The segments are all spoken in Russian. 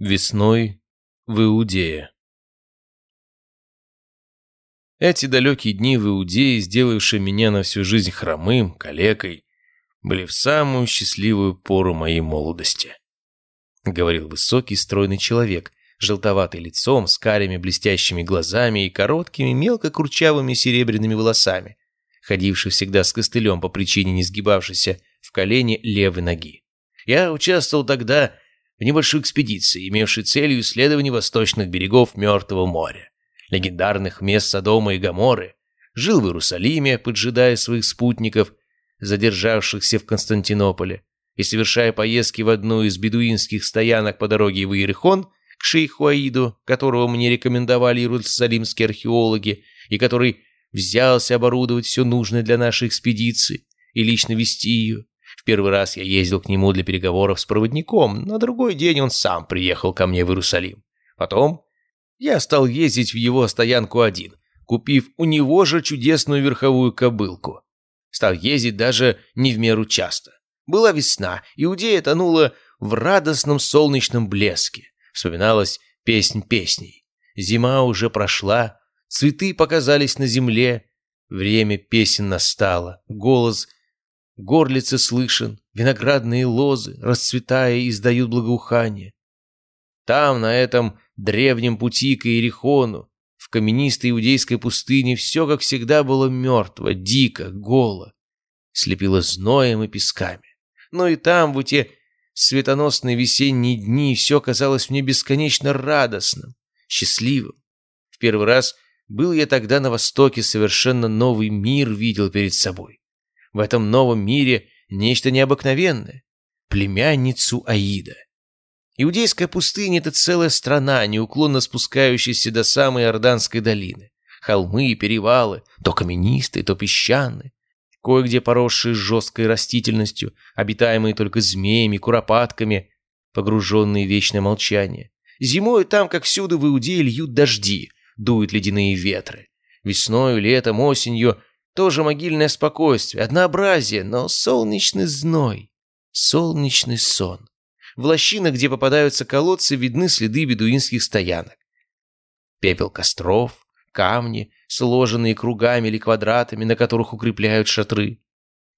Весной в Иудее. Эти далекие дни в Иудее, сделавшие меня на всю жизнь хромым, калекой, были в самую счастливую пору моей молодости. Говорил высокий, стройный человек, желтоватый лицом, с карими блестящими глазами и короткими, мелко курчавыми серебряными волосами, ходивший всегда с костылем по причине не сгибавшейся в колене левой ноги. Я участвовал тогда в небольшой экспедиции, имевшей целью исследование восточных берегов Мертвого моря, легендарных мест Содома и Гоморры, жил в Иерусалиме, поджидая своих спутников, задержавшихся в Константинополе, и совершая поездки в одну из бедуинских стоянок по дороге в Иерихон к шейху Аиду, которого мне рекомендовали иерусалимские археологи, и который взялся оборудовать все нужное для нашей экспедиции и лично вести ее, в первый раз я ездил к нему для переговоров с проводником, на другой день он сам приехал ко мне в Иерусалим. Потом я стал ездить в его стоянку один, купив у него же чудесную верховую кобылку. Стал ездить даже не в меру часто. Была весна, Иудея тонула в радостном солнечном блеске. Вспоминалась песнь песней. Зима уже прошла, цветы показались на земле, время песен настало, голос горлице слышен, виноградные лозы, расцветая, издают благоухание. Там, на этом древнем пути к Иерихону, в каменистой иудейской пустыне, все, как всегда, было мертво, дико, голо, слепило зноем и песками. Но и там, в эти светоносные весенние дни, все казалось мне бесконечно радостным, счастливым. В первый раз был я тогда на Востоке, совершенно новый мир видел перед собой в этом новом мире нечто необыкновенное – племянницу Аида. Иудейская пустыня – это целая страна, неуклонно спускающаяся до самой Иорданской долины. Холмы и перевалы, то каменистые, то песчаные, кое-где поросшие жесткой растительностью, обитаемые только змеями, куропатками, погруженные в вечное молчание. Зимой там, как всюду в Иудее, льют дожди, дуют ледяные ветры. Весною, летом, осенью тоже могильное спокойствие, однообразие, но солнечный зной, солнечный сон. В лощинах, где попадаются колодцы, видны следы бедуинских стоянок. Пепел костров, камни, сложенные кругами или квадратами, на которых укрепляют шатры.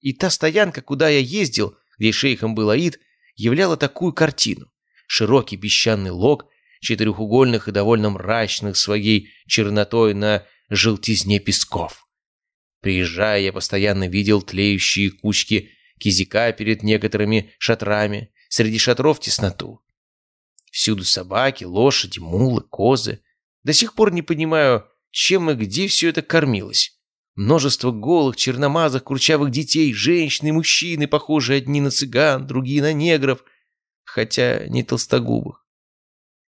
И та стоянка, куда я ездил, где шейхом был Аид, являла такую картину. Широкий песчаный лог, четырехугольных и довольно мрачных своей чернотой на желтизне песков. Приезжая, я постоянно видел тлеющие кучки кизика перед некоторыми шатрами, среди шатров тесноту. Всюду собаки, лошади, мулы, козы. До сих пор не понимаю, чем и где все это кормилось. Множество голых, черномазых, курчавых детей, женщин и мужчины, похожие одни на цыган, другие на негров, хотя не толстогубых.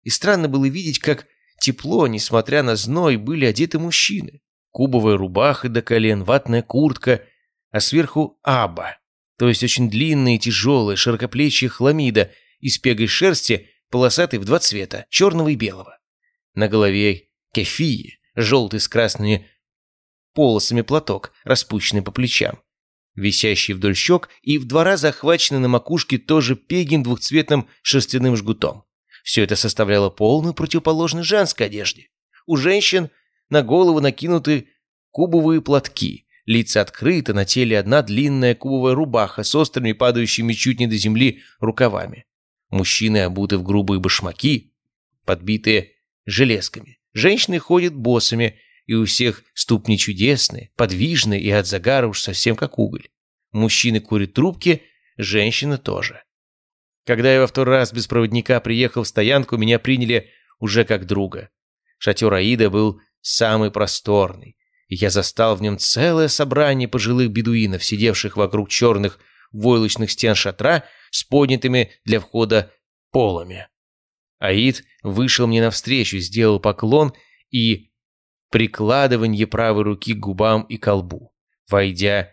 И странно было видеть, как тепло, несмотря на зной, были одеты мужчины кубовая рубаха до колен, ватная куртка, а сверху аба, то есть очень длинная и тяжелая, широкоплечья хламида из пегой шерсти, полосатый в два цвета, черного и белого. На голове кефии, желтый с красными полосами платок, распущенный по плечам, висящий вдоль щек и в два раза охваченный на макушке тоже пегим двухцветным шерстяным жгутом. Все это составляло полную противоположность женской одежде. У женщин на голову накинуты кубовые платки, лица открыты, на теле одна длинная кубовая рубаха с острыми, падающими чуть не до земли, рукавами. Мужчины обуты в грубые башмаки, подбитые железками. Женщины ходят босами, и у всех ступни чудесные, подвижные и от загара уж совсем как уголь. Мужчины курят трубки, женщины тоже. Когда я во второй раз без проводника приехал в стоянку, меня приняли уже как друга. Шатер Аида был самый просторный, и я застал в нем целое собрание пожилых бедуинов, сидевших вокруг черных войлочных стен шатра с поднятыми для входа полами. Аид вышел мне навстречу, сделал поклон и прикладывание правой руки к губам и колбу. Войдя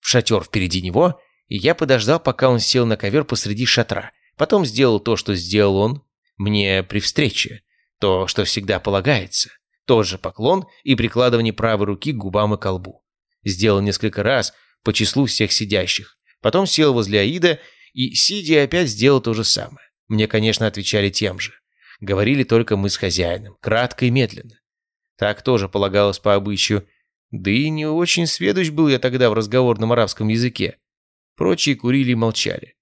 в шатер впереди него, я подождал, пока он сел на ковер посреди шатра. Потом сделал то, что сделал он мне при встрече, то, что всегда полагается. Тот же поклон и прикладывание правой руки к губам и колбу. Сделал несколько раз по числу всех сидящих. Потом сел возле Аида и, сидя, опять сделал то же самое. Мне, конечно, отвечали тем же. Говорили только мы с хозяином, кратко и медленно. Так тоже полагалось по обычаю, да и не очень сведущ был я тогда в разговорном арабском языке. Прочие курили и молчали.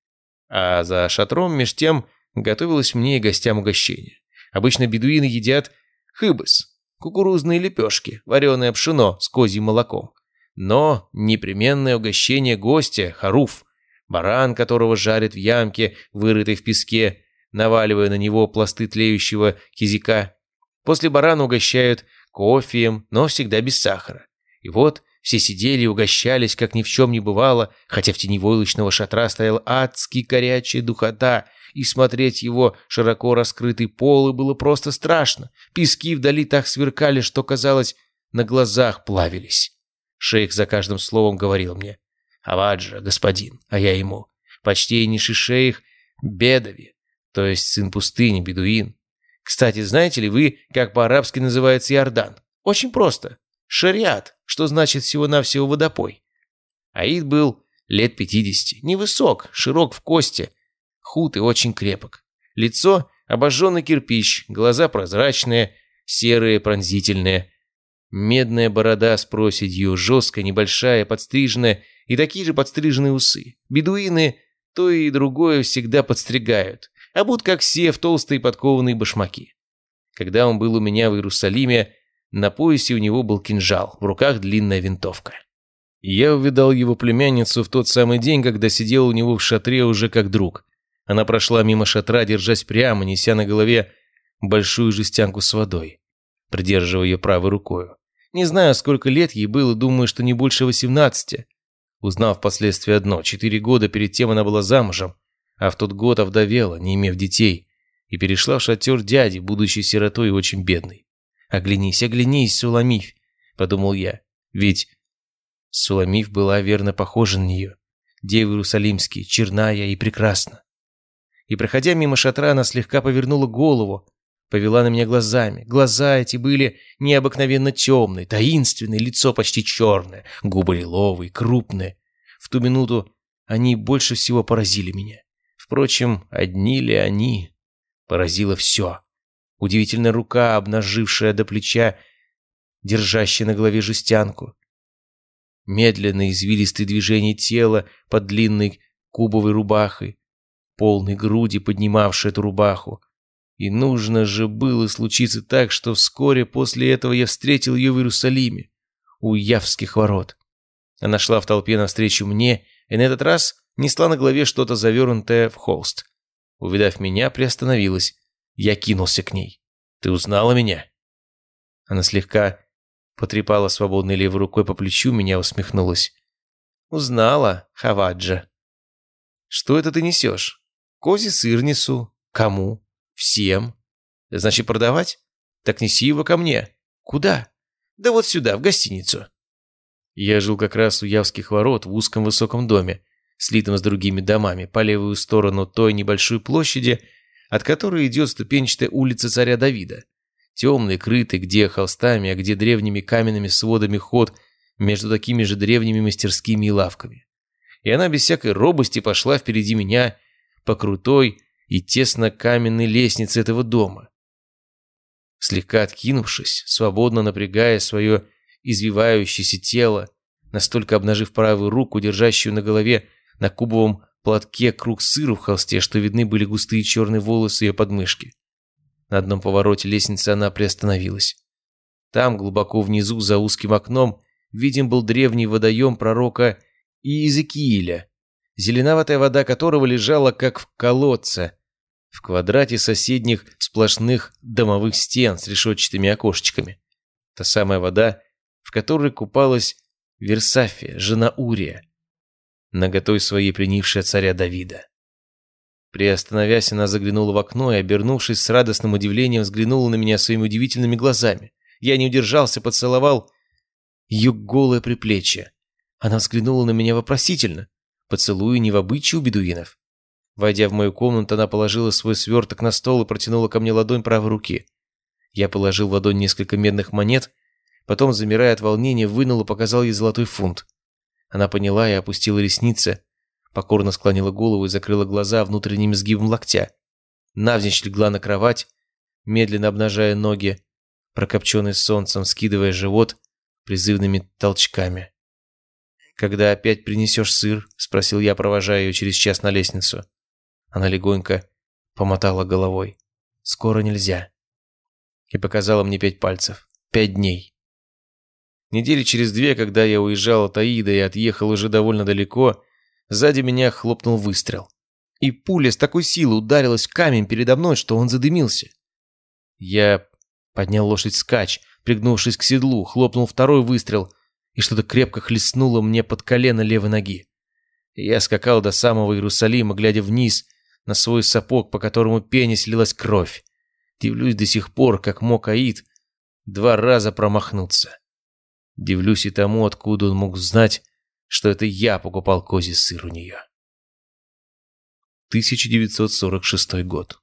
А за шатром меж тем готовилось мне и гостям угощение. Обычно бедуины едят хыбыс, кукурузные лепешки, вареное пшено с козьим молоком. Но непременное угощение гостя – харуф, баран, которого жарят в ямке, вырытой в песке, наваливая на него пласты тлеющего кизика. После барана угощают кофеем, но всегда без сахара. И вот все сидели и угощались, как ни в чем не бывало, хотя в тени войлочного шатра стоял адский горячая духота, и смотреть его широко раскрытый полы было просто страшно. Пески вдали так сверкали, что, казалось, на глазах плавились. Шейх за каждым словом говорил мне. «Аваджа, господин», а я ему. «Почтейнейший шейх Бедави, то есть сын пустыни, бедуин. Кстати, знаете ли вы, как по-арабски называется Иордан? Очень просто. Шариат, что значит всего-навсего водопой. Аид был лет пятидесяти, невысок, широк в кости, худ и очень крепок. Лицо – обожженный кирпич, глаза прозрачные, серые, пронзительные. Медная борода с проседью, жесткая, небольшая, подстриженная и такие же подстриженные усы. Бедуины то и другое всегда подстригают, а будут как все в толстые подкованные башмаки. Когда он был у меня в Иерусалиме, на поясе у него был кинжал, в руках длинная винтовка. Я увидал его племянницу в тот самый день, когда сидел у него в шатре уже как друг. Она прошла мимо шатра, держась прямо, неся на голове большую жестянку с водой, придерживая ее правой рукой. Не знаю, сколько лет ей было, думаю, что не больше восемнадцати. Узнав впоследствии одно, четыре года перед тем она была замужем, а в тот год овдовела, не имев детей, и перешла в шатер дяди, будучи сиротой и очень бедной. «Оглянись, оглянись, Суламиф», — подумал я, ведь Суламиф была верно похожа на нее. Дева Иерусалимский, черная и прекрасна. И, проходя мимо шатра, она слегка повернула голову, повела на меня глазами. Глаза эти были необыкновенно темные, таинственные, лицо почти черное, губы лиловые, крупные. В ту минуту они больше всего поразили меня. Впрочем, одни ли они? Поразило все. Удивительная рука, обнажившая до плеча, держащая на голове жестянку. Медленные извилистые движения тела под длинной кубовой рубахой, полной груди, поднимавшей эту рубаху. И нужно же было случиться так, что вскоре после этого я встретил ее в Иерусалиме, у Явских ворот. Она шла в толпе навстречу мне, и на этот раз несла на голове что-то завернутое в холст. Увидав меня, приостановилась. Я кинулся к ней. «Ты узнала меня?» Она слегка потрепала свободной левой рукой по плечу, меня усмехнулась. «Узнала, Хаваджа». «Что это ты несешь?» Кози сыр несу. Кому? Всем. Значит, продавать? Так неси его ко мне. Куда? Да вот сюда, в гостиницу. Я жил как раз у Явских ворот в узком высоком доме, слитом с другими домами, по левую сторону той небольшой площади, от которой идет ступенчатая улица царя Давида. Темный, крытый, где холстами, а где древними каменными сводами ход между такими же древними мастерскими и лавками. И она без всякой робости пошла впереди меня по крутой и тесно каменной лестнице этого дома. Слегка откинувшись, свободно напрягая свое извивающееся тело, настолько обнажив правую руку, держащую на голове на кубовом платке круг сыра в холсте, что видны были густые черные волосы ее подмышки. На одном повороте лестницы она приостановилась. Там, глубоко внизу, за узким окном, виден был древний водоем пророка Иезекииля, зеленоватая вода которого лежала как в колодце, в квадрате соседних сплошных домовых стен с решетчатыми окошечками. Та самая вода, в которой купалась Версафия, жена Урия, наготой своей принившая царя Давида. Приостановясь, она заглянула в окно и, обернувшись с радостным удивлением, взглянула на меня своими удивительными глазами. Я не удержался, поцеловал ее голое приплечье. Она взглянула на меня вопросительно. Поцелуи не в обычае у бедуинов. Войдя в мою комнату, она положила свой сверток на стол и протянула ко мне ладонь правой руки. Я положил в ладонь несколько медных монет, потом, замирая от волнения, вынул и показал ей золотой фунт. Она поняла и опустила ресницы, покорно склонила голову и закрыла глаза внутренним сгибом локтя. Навзничь легла на кровать, медленно обнажая ноги, прокопченный солнцем, скидывая живот призывными толчками. «Когда опять принесешь сыр?» — спросил я, провожая ее через час на лестницу. Она легонько помотала головой. «Скоро нельзя». И показала мне пять пальцев. Пять дней. Недели через две, когда я уезжал от Аида и отъехал уже довольно далеко, сзади меня хлопнул выстрел. И пуля с такой силой ударилась в камень передо мной, что он задымился. Я поднял лошадь скач, пригнувшись к седлу, хлопнул второй выстрел, и что-то крепко хлестнуло мне под колено левой ноги. я скакал до самого Иерусалима, глядя вниз на свой сапог, по которому пене слилась кровь. Дивлюсь до сих пор, как мог Аид два раза промахнуться. Дивлюсь и тому, откуда он мог знать, что это я покупал козий сыр у нее. 1946 год.